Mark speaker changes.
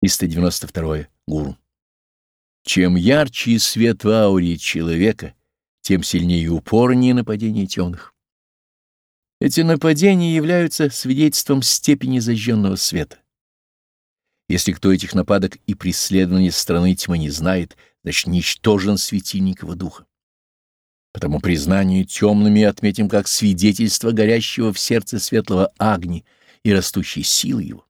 Speaker 1: 392. Гуру. Чем ярче свет в ауре человека, тем сильнее и упорнее нападение темных. Эти нападения являются свидетельством степени зажженного света. Если кто этих нападок и преследований страны тьмы не знает, значит, ничтожен светильник его духа. Потому признание темными отметим как свидетельство горящего в сердце светлого огни и растущей силы его.